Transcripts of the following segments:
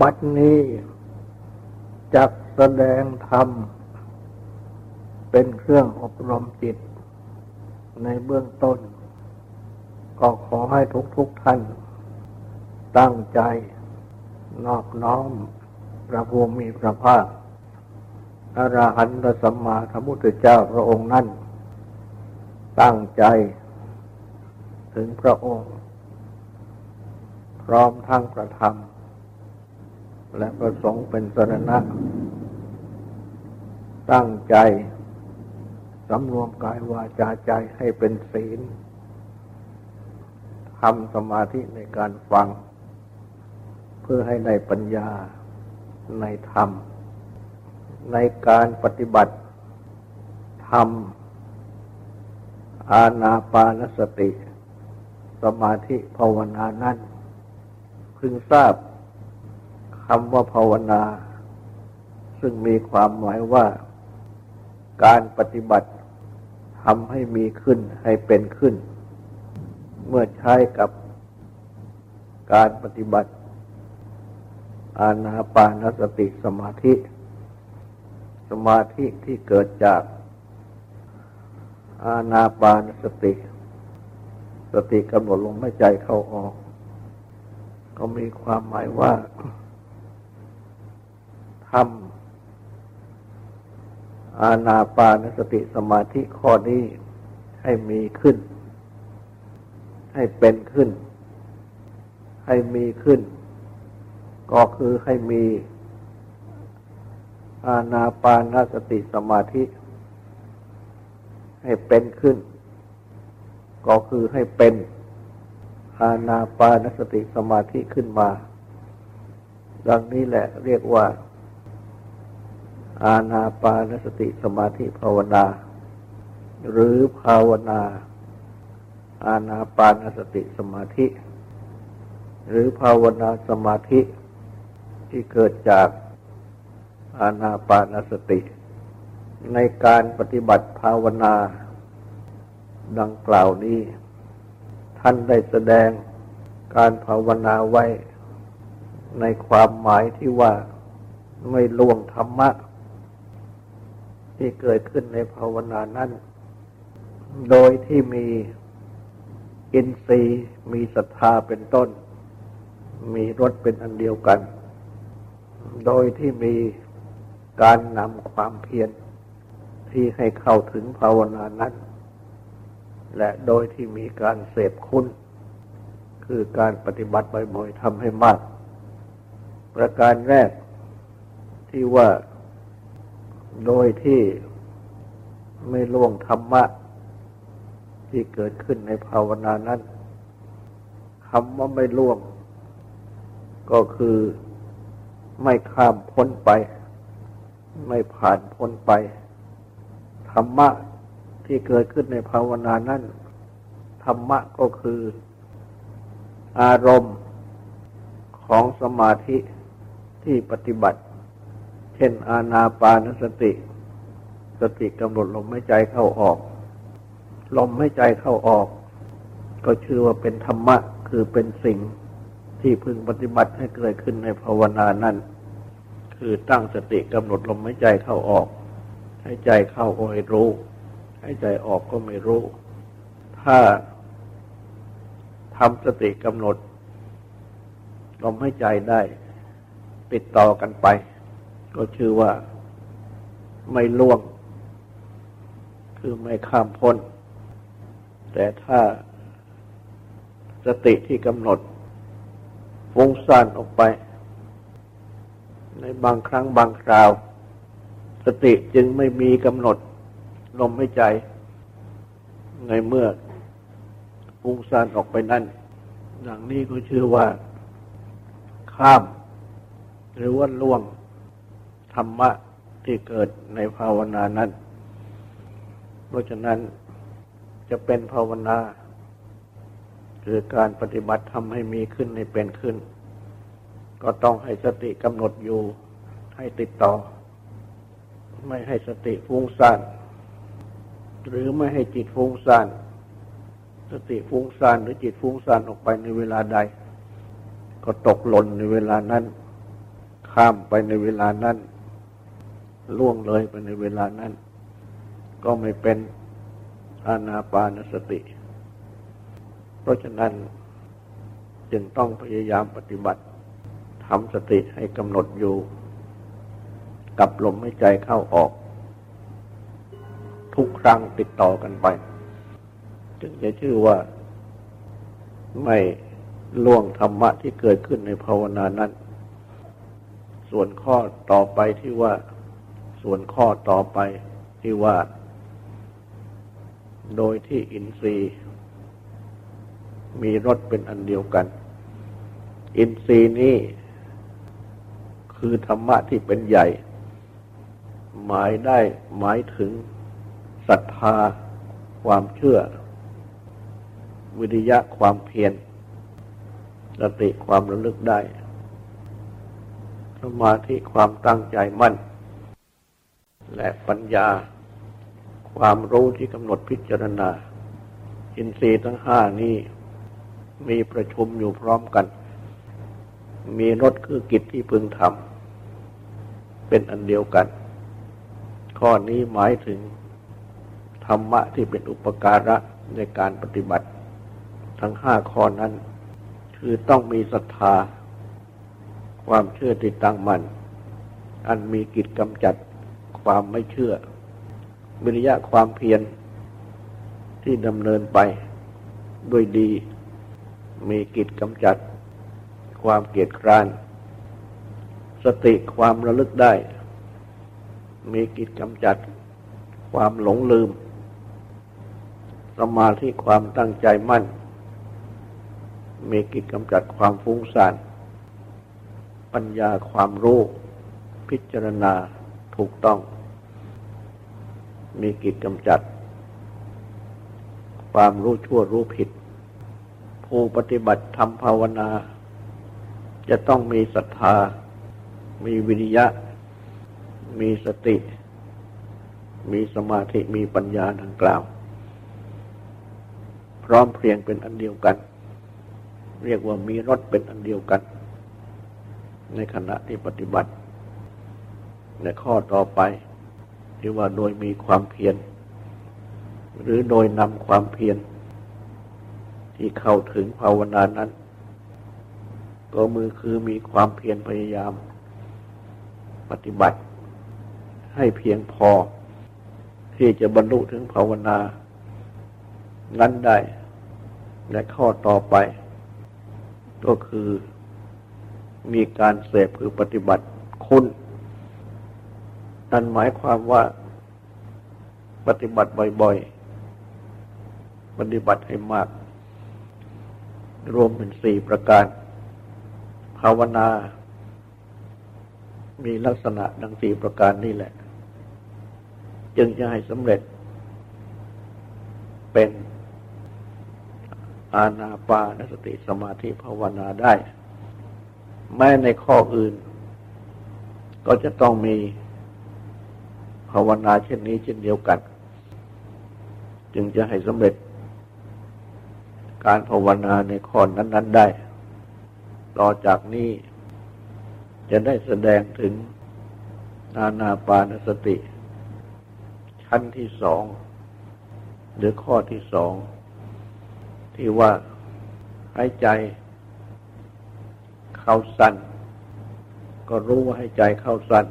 บัดนี้จักแสดงธรรม เป็นเครื่องอบรมจิต ในเบื้องต้น ก็ขอให้ทุกทุกท่าน ตั้งใจ นอบน้อมพระภูมิพระภาคอรหันตสัมมาสัมพุทธเจ้าพระองค์นั้น ตั้งใจ ถึงพระองค์ พร้อมทั้งประธรรม และประสงค์เป็นสรณะ ตั้งใจสำรวมกายวาจาใจให้เป็นศีลทำสมาธิในการฟัง เพื่อให้ได้ปัญญาในธรรม ในการปฏิบัติธรรม อาณาปานสติ สมาธิภาวนานั้น พึงทราบ คำว่าภาวนา ซึ่งมีความหมายว่า การปฏิบัติทำให้มีขึ้นให้เป็นขึ้น เมื่อใช้กับการปฏิบัติ อาณาปานสติสมาธิ สมาธิที่เกิดจาก อาณาปานสติ สติกำหนดลมหายใจเข้าออก ก็มีความหมายว่า ทำอาณาปานสติสมาธิข้อนี้ให้มีขึ้น ให้เป็นขึ้น ให้มีขึ้น ก็คือให้มีอาณาปานสติสมาธิ ให้เป็นขึ้น ก็คือให้เป็นอาณาปานสติสมาธิขึ้นมา ดังนี้แหละเรียกว่า อาณาปานสติสมาธิภาวนา หรือภาวนา อาณาปานสติสมาธิ หรือภาวนาสมาธิที่เกิดจากอาณาปานสติ ในการปฏิบัติภาวนา ดังกล่าวนี้ ท่านได้แสดงการภาวนาไว้ในความหมายที่ว่าไม่ล่วงธรรมะ ที่เกิดขึ้นในภาวนานั้น โดยที่มีอินทรีย์มีศรัทธาเป็นต้น มีรสเป็นอันเดียวกัน โดยที่มีการนำความเพียรที่ให้เข้าถึงภาวนานั้น และโดยที่มีการเสพคุณคือการปฏิบัติบ่อยๆทำให้มาก ประการแรกที่ว่า โดยที่ไม่ล่วงธรรมะ ที่เกิดขึ้นในภาวนานั้นคำว่าไม่ล่วง ก็คือไม่ข้ามพ้นไป ไม่ผ่านพ้นไป ธรรมะที่เกิดขึ้นในภาวนานั้น ธรรมะก็คือ อารมณ์ของสมาธิที่ปฏิบัติ เช่น อาณาปานสติ สติกำหนดลมหายใจเข้าออก ลมหายใจเข้าออก ก็ชื่อว่าเป็นธรรมะ คือเป็นสิ่งที่พึงปฏิบัติให้เกิดขึ้นในภาวนานั้น คือตั้งสติกำหนดลมหายใจเข้าออกให้ใจเข้าก็ให้รู้ ให้ใจออกก็ไม่รู้ ถ้าทำสติกำหนดลมหายใจได้ ติดต่อกันไป ก็ชื่อว่าไม่ล่วง คือไม่ข้ามพ้น แต่ถ้าสติที่กำหนดฟุ้งซ่านออกไป ในบางครั้งบางคราว สติจึงไม่มีกำหนดลมหายใจ ในเมื่อฟุ้งซ่านออกไปนั่นดังนี้ก็ชื่อว่า ข้าม หรือว่าล่วง ธรรมะที่เกิดในภาวนานั้น เพราะฉะนั้นจะเป็นภาวนา คือการปฏิบัติทำให้มีขึ้นให้เป็นขึ้น ก็ต้องให้สติกำหนดอยู่ให้ติดต่อ ไม่ให้สติฟุ้งซ่านหรือไม่ให้จิตฟุ้งซ่านสติฟุ้งซ่านหรือจิตฟุ้งซ่านออกไปในเวลาใด ก็ตกหล่นในเวลานั้น ข้ามไปในเวลานั้น ล่วงเลยไปในเวลานั้น ก็ไม่เป็นอานาปานสติ เพราะฉะนั้นจึงต้องพยายามปฏิบัติทำสติให้กำหนดอยู่ กับลมหายใจเข้าออก ทุกครั้งติดต่อกันไป จึงจะชื่อว่าไม่ล่วงธรรมะที่เกิดขึ้นในภาวนานั้น ส่วนข้อต่อไปที่ว่า ส่วนข้อต่อไปที่ว่า โดยที่อินทรีย์ มีรสเป็นอันเดียวกัน อินทรีย์นี้คือธรรมะที่เป็นใหญ่ หมายได้หมายถึงศรัทธาความเชื่อ วิริยะความเพียรสติความระลึกได้สมาธิความตั้งใจมั่น และปัญญา ความรู้ที่กำหนดพิจารณา อินทรีย์ทั้งห้านี้มีประชุมอยู่พร้อมกัน มีรถคือกิจที่พึงทำเป็นอันเดียวกัน ข้อนี้หมายถึงธรรมะที่เป็นอุปการะในการปฏิบัติ ทั้งห้าข้อนั้น คือต้องมีศรัทธา ความเชื่อติดตั้งมัน่นอันมีกิจกำจัด ความไม่เชื่อ วิริยะความเพียรที่ดำเนินไปด้วยดี มีกิจกำจัด ความเกียดคร้าน สติความระลึกได้ มีกิจกำจัด ความหลงลืม สมาธิความตั้งใจมั่น มีกิจกำจัดความฟุ้งซ่าน ปัญญาความรู้ พิจารณา ถูกต้อง มีกิจกำจัด ความรู้ชั่วรู้ผิด ผู้ปฏิบัติทำภาวนา จะต้องมีศรัทธา มีวิริยะ มีสติ มีสมาธิมีปัญญาดังกล่าว พร้อมเพรียงเป็นอันเดียวกัน เรียกว่ามีรถเป็นอันเดียวกัน ในขณะที่ปฏิบัติ ในข้อต่อไป ที่ว่าโดยมีความเพียร หรือโดยนำความเพียร ที่เข้าถึงภาวนานั้น ก็มือคือมีความเพียรพยายาม ปฏิบัติ ให้เพียงพอ ที่จะบรรลุถึงภาวนา นั้นได้ และข้อต่อไป ก็คือมีการเสพคือปฏิบัติคุณ นั่นหมายความว่าปฏิบัติบ่อยๆ ปฏิบัติให้มาก รวมเป็นสี่ประการ ภาวนา มีลักษณะดังสี่ประการนี่แหละ จึงจะให้สำเร็จ เป็นอาณาปานสติสมาธิภาวนาได้ แม้ในข้ออื่น ก็จะต้องมี ภาวนาเช่นนี้เช่นเดียวกัน จึงจะให้สำเร็จการภาวนาในข้อนั้น ๆได้ ต่อจากนี้จะได้แสดงถึงอาณาปานสติ ชั้นที่สองหรือข้อที่สอง ที่ว่าหายใจเข้าสั้น ก็รู้ว่าหายใจเข้าสั้น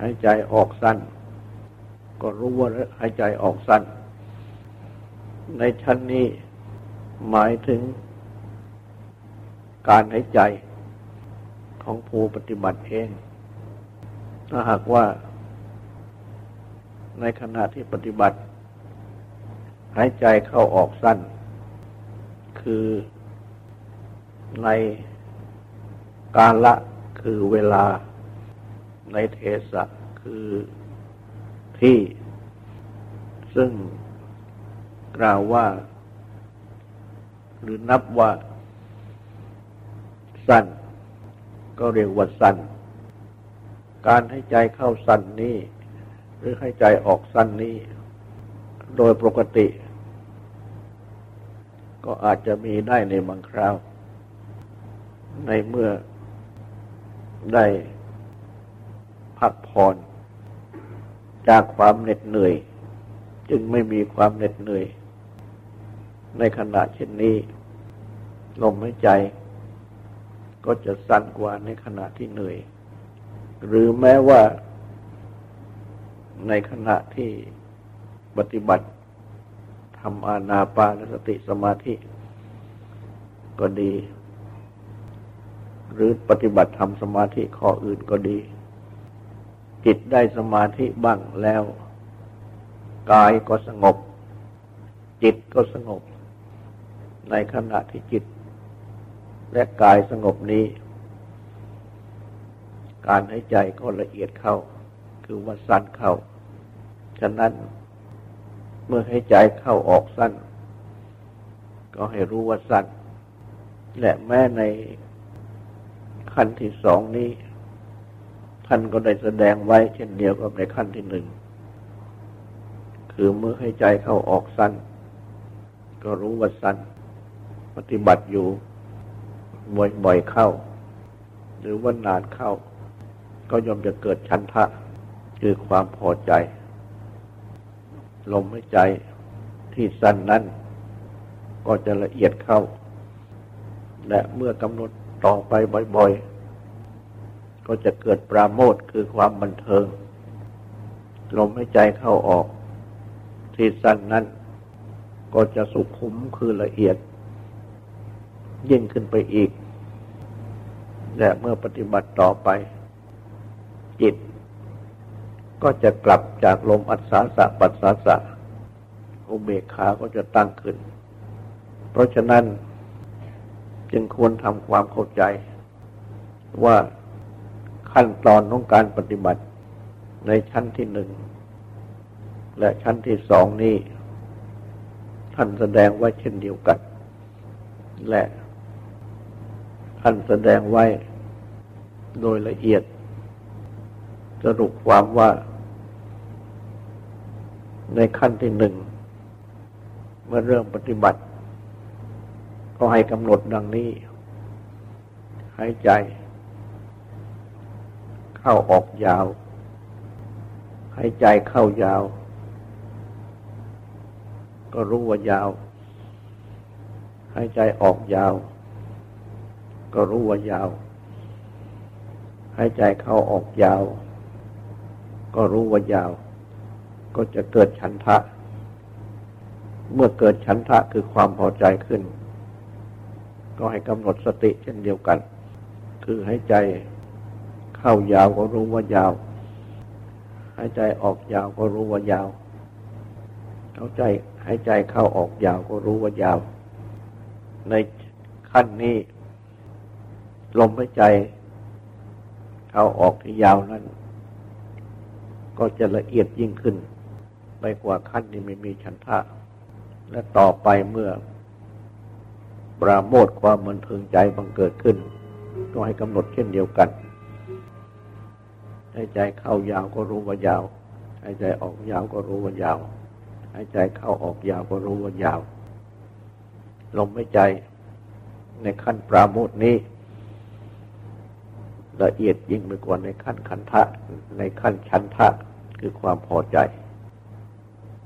หายใจออกสั้น ก็รู้ว่าหายใจออกสั้น ในชั้นนี้หมายถึงการหายใจของผู้ปฏิบัติเอง ถ้าหากว่า ในขณะที่ปฏิบัติ หายใจเข้าออกสั้น คือในการละคือเวลา ในเทสะคือที่ ซึ่งกล่าวว่า หรือนับว่าสั้น ก็เรียกว่าสั้น การให้ใจเข้าสั้นนี้ หรือให้ใจออกสั้นนี้ โดยปกติ ก็อาจจะมีได้ในบางคราว ในเมื่อได้ พักผ่อนจากความเหน็ดเหนื่อย จึงไม่มีความเหน็ดเหนื่อย ในขณะเช่นนี้ ลมหายใจ ก็จะสั้นกว่าในขณะที่เหนื่อย หรือแม้ว่า ในขณะที่ปฏิบัติทำอานาปานสติสมาธิก็ดี หรือปฏิบัติทำสมาธิข้ออื่นก็ดี จิตได้สมาธิบ้างแล้ว กายก็สงบ จิตก็สงบ ในขณะที่จิต และกายสงบนี้ การให้ใจก็ละเอียดเข้า คือว่าสั้นเข้า ฉะนั้นเมื่อให้ใจเข้าออกสั้น ก็ให้รู้ว่าสั้น และแม้ในขั้นที่สองนี้ ท่านก็ได้แสดงไว้เช่นเดียวกับในขั้นที่หนึ่ง คือเมื่อให้ใจเข้าออกสั้น ก็รู้ว่าสั้น ปฏิบัติอยู่บ่อยๆเข้า หรือว่านานเข้า ก็ย่อมจะเกิดชันทะ คือความพอใจ ลมหายใจที่สั้นนั้น ก็จะละเอียดเข้า และเมื่อกำหนดต่อไปบ่อยๆ ก็จะเกิดปราโมทคือความบันเทิง ลมหายใจเข้าออก ที่สั้นนั้น ก็จะสุขุมคือละเอียด ยิ่งขึ้นไปอีก และเมื่อปฏิบัติต่อไป จิต ก็จะกลับจากลมอัศสาสะปัสสาสะอุเบกขาก็จะตั้งขึ้น เพราะฉะนั้นจึงควรทำความเข้าใจว่า ขั้นตอนของการปฏิบัติในชั้นที่หนึ่ง และชั้นที่สองนี้ ท่านแสดงไว้เช่นเดียวกัน และท่านแสดงไว้โดยละเอียด สรุปความว่า ในขั้นที่หนึ่ง เมื่อเริ่มปฏิบัติ ก็ให้กำหนดดังนี้ หายใจ เข้าออกยาว หายใจเข้ายาว ก็รู้ว่ายาว หายใจออกยาว ก็รู้ว่ายาว หายใจเข้าออกยาว ก็รู้ว่ายาว ก็จะเกิดฉันทะ เมื่อเกิดฉันทะคือความพอใจขึ้น ก็ให้กำหนดสติเช่นเดียวกัน คือให้ใจ เข้ายาวก็รู้ว่ายาว หายใจออกยาวก็รู้ว่ายาวเข้าใจหายใจเข้าออกยาวก็รู้ว่ายาว ในขั้นนี้ ลมหายใจ เข้าออกที่ยาวนั้น ก็จะละเอียดยิ่งขึ้น ไปกว่าขั้นที่ไม่มีฉันทะ และต่อไปเมื่อ ปราโมทความมันเทิงใจบังเกิดขึ้น ก็ให้กำหนดเช่นเดียวกัน ให้ใจเข้ายาวก็รู้ว่ายาวให้ใจออกยาวก็รู้ว่ายาวให้ใจเข้าออกยาวก็รู้ว่ายาวลมหายใจในขั้นปราโมทนี้ ละเอียดยิ่งไปกว่าในขั้นขันทะในขั้นชันทะคือความพอใจ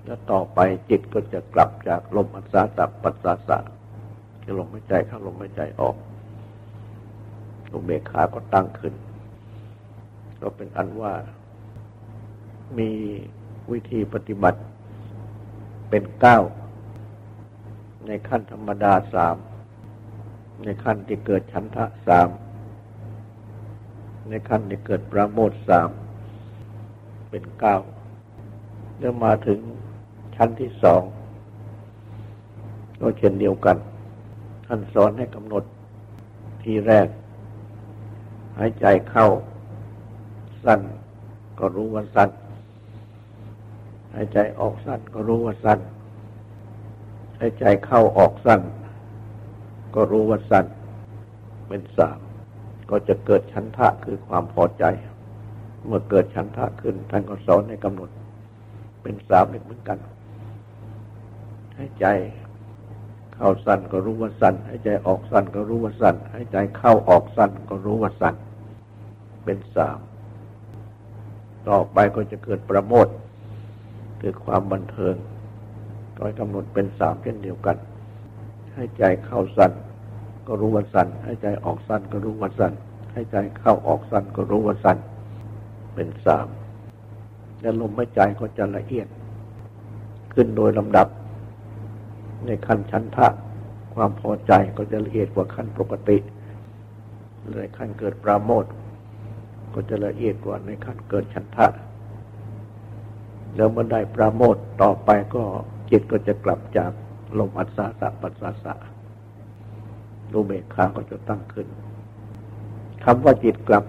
แล้วต่อไปจิตก็จะกลับจากลมอัศสะปัสสาสะคือลมหายใจเข้าลมหายใจออกลมเบขาก็ตั้งขึ้น ก็เป็นอันว่ามีวิธีปฏิบัติเป็นเก้า ในขั้นธรรมดาสาม ในขั้นที่เกิดชันทะสาม ในขั้นที่เกิดประโมทสาม เป็นเก้าแล้วมาถึงชั้นที่สองก็เช่นเดียวกัน ท่านสอนให้กำหนดทีแรก หายใจเข้า สั้น ก็รู้ว่าสั้น หายใจออกสั้นก็รู้ว่าสั้น หายใจเข้าออกสั้น ก็รู้ว่าสั้น เป็นสาม ก็จะเกิดชันทะคือความพอใจ เมื่อเกิดชันทะขึ้นท่านก็สอนให้กำหนด เป็นสามเหมือนกัน หายใจเข้าสั้นก็รู้ว่าสั้นหายใจออกสั้นก็รู้ว่าสั้นหายใจเข้าออกสั้นก็รู้ว่าสั้นเป็นสาม ต่อไปก็จะเกิดประโมทคือความบันเทิงก็กำหนดเป็นสามเช่นเดียวกัน ให้ใจเข้าสั้นก็รู้ว่าสั้นให้ใจออกสั้นก็รู้ว่าสั้นให้ใจเข้าออกสั้นก็รู้ว่าสั้นเป็นสามและลมหายใจก็จะละเอียด ขึ้นโดยลำดับ ในขั้นชั้นทะความพอใจก็จะละเอียดกว่าขั้นปกติในขั้นเกิดปราโมท ก็จะละเอียดกว่าในขั้นเกิดชั้นทะแล้วเมื่อได้ปราโมทต่อไปก็จิตก็จะกลับจากลมอัศสะปัสสะสะรูเบกขาก็จะตั้งขึ้นคำว่าจิตกลับ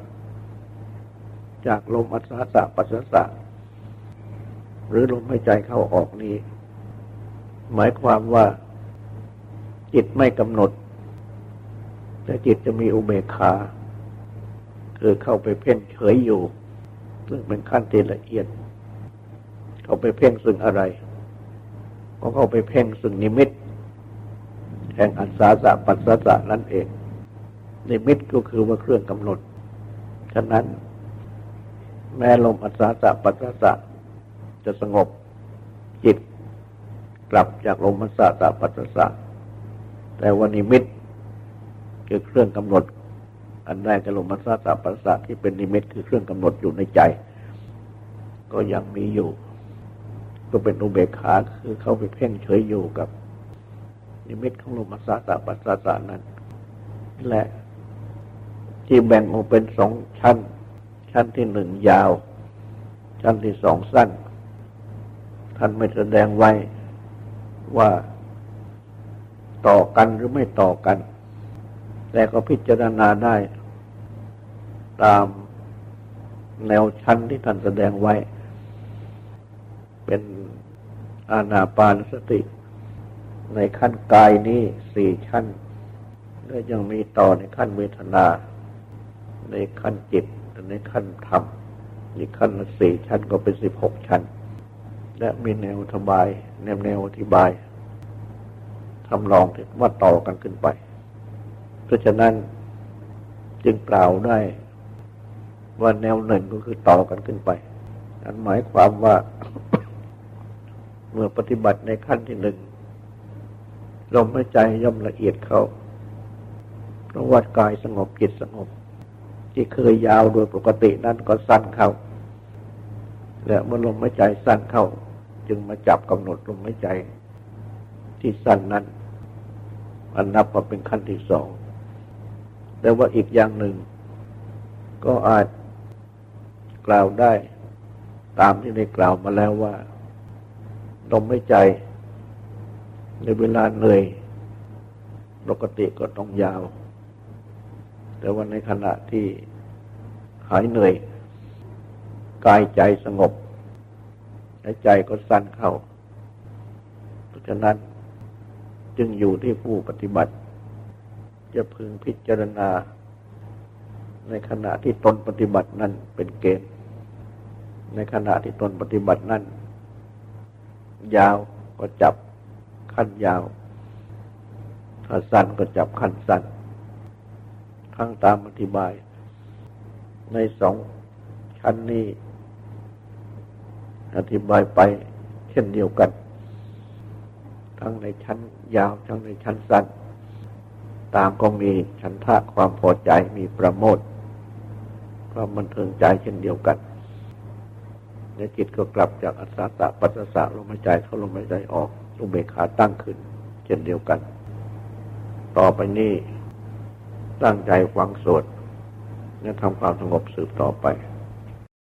จากลมอัศสะปัสสะสะหรือลมหายใจเข้าออกนี้ หมายความว่าจิตไม่กำหนด แต่จิตจะมีอุเบกขา คือเข้าไปเพ่งเฉยอยู่ ซึ่งเป็นขั้นที่ละเอียด เข้าไปเพ่งซึ่งอะไร ก็เข้าไปเพ่งซึ่งนิมิต แห่งอัศสะปัสสะสะนั่นเอง นิมิตก็คือว่าเครื่องกำหนด ฉะนั้น แม้ลมอัศสะปัสสะสะจะสงบจิตกลับจากลมอัศสะปัสสะแต่วันนิมิตคือเครื่องกำหนด อันแรกจะลมาสาตาปัสสะที่เป็นนิมิตคือเครื่องกำหนดอยู่ในใจ ก็ยังมีอยู่ ก็เป็นอุเบกขาคือเข้าไปเพ่งเฉยอยู่กับ นิมิตของลมมาสาตาปัสสะนั้น และที่แบ่งออกเป็นสองชั้น ชั้นที่หนึ่งยาว ชั้นที่สองสั้น ท่านไม่แสดงไว้ว่าต่อกันหรือไม่ต่อกัน แต่ก็พิจารณาได้ตามแนวชั้นที่ท่านแสดงไว้ เป็นอาณาปานสติ ในขั้นกายนี้สี่ชั้น และยังมีต่อในขั้นเวทนา ในขั้นจิต ในขั้นธรรมอีกขั้นสี่ชั้นก็เป็นสิบหกชั้น และมีแนวอธิบาย แนวแนวอธิบายทำลองว่าต่อกันขึ้นไป เพราะฉะนั้นจึงกล่าวได้ว่าแนวหนึ่งก็คือต่อกันขึ้นไป อันหมายความว่าเมื่อปฏิบัติในขั้นที่หนึ่งลมหายใจย่อมละเอียดเข้าเพราะว่ากายสงบจิตสงบ ที่เคยยาวโดยปกตินั้นก็สั้นเข้า และเมื่อลมหายใจสั้นเข้า จึงมาจับกำหนดลมหายใจที่สั้นนั้น อันนับว่าเป็นขั้นที่สอง แต่ว่าอีกอย่างหนึ่ง ก็อาจกล่าวได้ตามที่ได้กล่าวมาแล้วว่าลมไม่ใจ ในเวลาเหนื่อยปกติก็ต้องยาว แต่ว่าในขณะที่หายเหนื่อยกายใจสงบหายใจก็สั้นเข้า เพราะฉะนั้นจึงอยู่ที่ผู้ปฏิบัติ จะพึงพิจารณา ในขณะที่ตนปฏิบัตินั้นเป็นเกณฑ์ ในขณะที่ตนปฏิบัตินั้น ยาวก็จับขั้นยาว ถ้าสั้นก็จับขั้นสั้น ทั้งตามอธิบาย ในสองชั้นนี้ อธิบายไปเช่นเดียวกัน ทั้งในชั้นยาว ทั้งในชั้นสั้น ตามก็มีฉันทะความพอใจมีประโมทความบันเทิงใจเช่นเดียวกันในจิตก็กลับจากอัศตะปัสสะลมหายใจเข้าลมหายใจออกอุเบกขาตั้งขึ้น เช่นเดียวกัน ต่อไปนี้ตั้งใจฟังสวดและทำความสงบสืบต่อไป